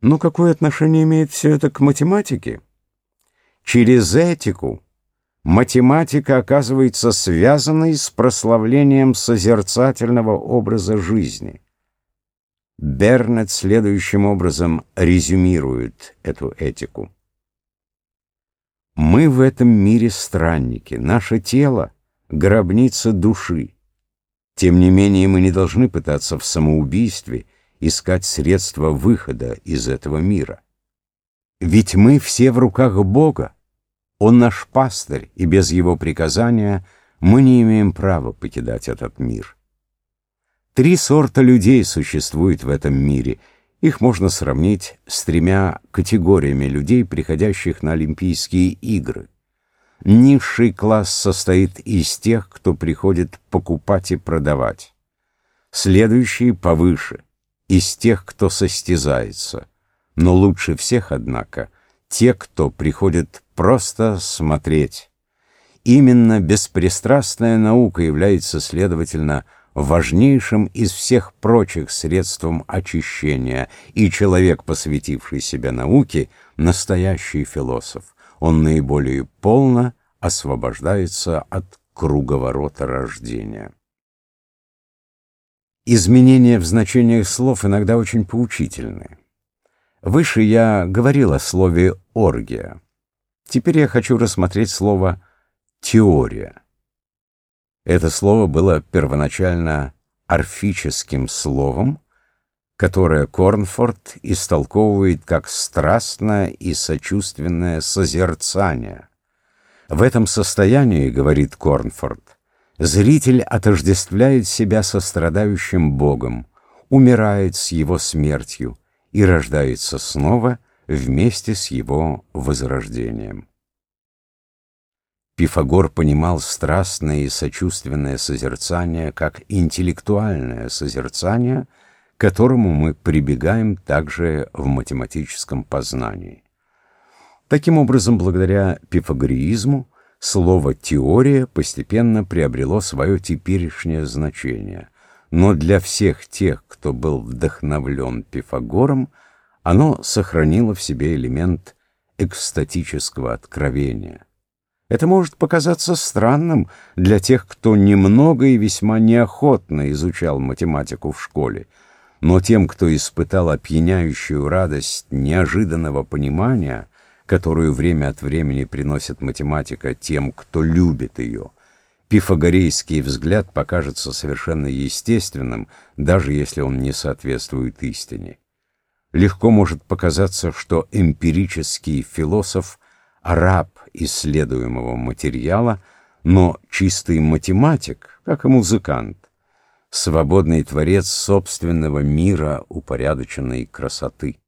Но какое отношение имеет все это к математике? Через этику математика оказывается связанной с прославлением созерцательного образа жизни. Бернет следующим образом резюмирует эту этику. Мы в этом мире странники, наше тело — гробница души. Тем не менее мы не должны пытаться в самоубийстве искать средства выхода из этого мира. Ведь мы все в руках Бога. Он наш пастырь, и без его приказания мы не имеем права покидать этот мир. Три сорта людей существует в этом мире. Их можно сравнить с тремя категориями людей, приходящих на Олимпийские игры. Низший класс состоит из тех, кто приходит покупать и продавать. Следующий повыше, из тех, кто состязается. Но лучше всех, однако, те, кто приходит просто смотреть. Именно беспристрастная наука является, следовательно, важнейшим из всех прочих средством очищения, и человек, посвятивший себя науке, настоящий философ. Он наиболее полно освобождается от круговорота рождения. Изменения в значениях слов иногда очень поучительны. Выше я говорил о слове «оргия». Теперь я хочу рассмотреть слово «теория». Это слово было первоначально орфическим словом, которое Корнфорд истолковывает как страстное и сочувственное созерцание. В этом состоянии, говорит Корнфорд, Зритель отождествляет себя со страдающим Богом, умирает с его смертью и рождается снова вместе с его возрождением. Пифагор понимал страстное и сочувственное созерцание как интеллектуальное созерцание, к которому мы прибегаем также в математическом познании. Таким образом, благодаря пифагореизму, слово «теория» постепенно приобрело свое теперешнее значение, но для всех тех, кто был вдохновлен Пифагором, оно сохранило в себе элемент экстатического откровения. Это может показаться странным для тех, кто немного и весьма неохотно изучал математику в школе, но тем, кто испытал опьяняющую радость неожиданного понимания — которую время от времени приносит математика тем, кто любит ее, пифагорейский взгляд покажется совершенно естественным, даже если он не соответствует истине. Легко может показаться, что эмпирический философ — раб исследуемого материала, но чистый математик, как и музыкант, свободный творец собственного мира упорядоченной красоты.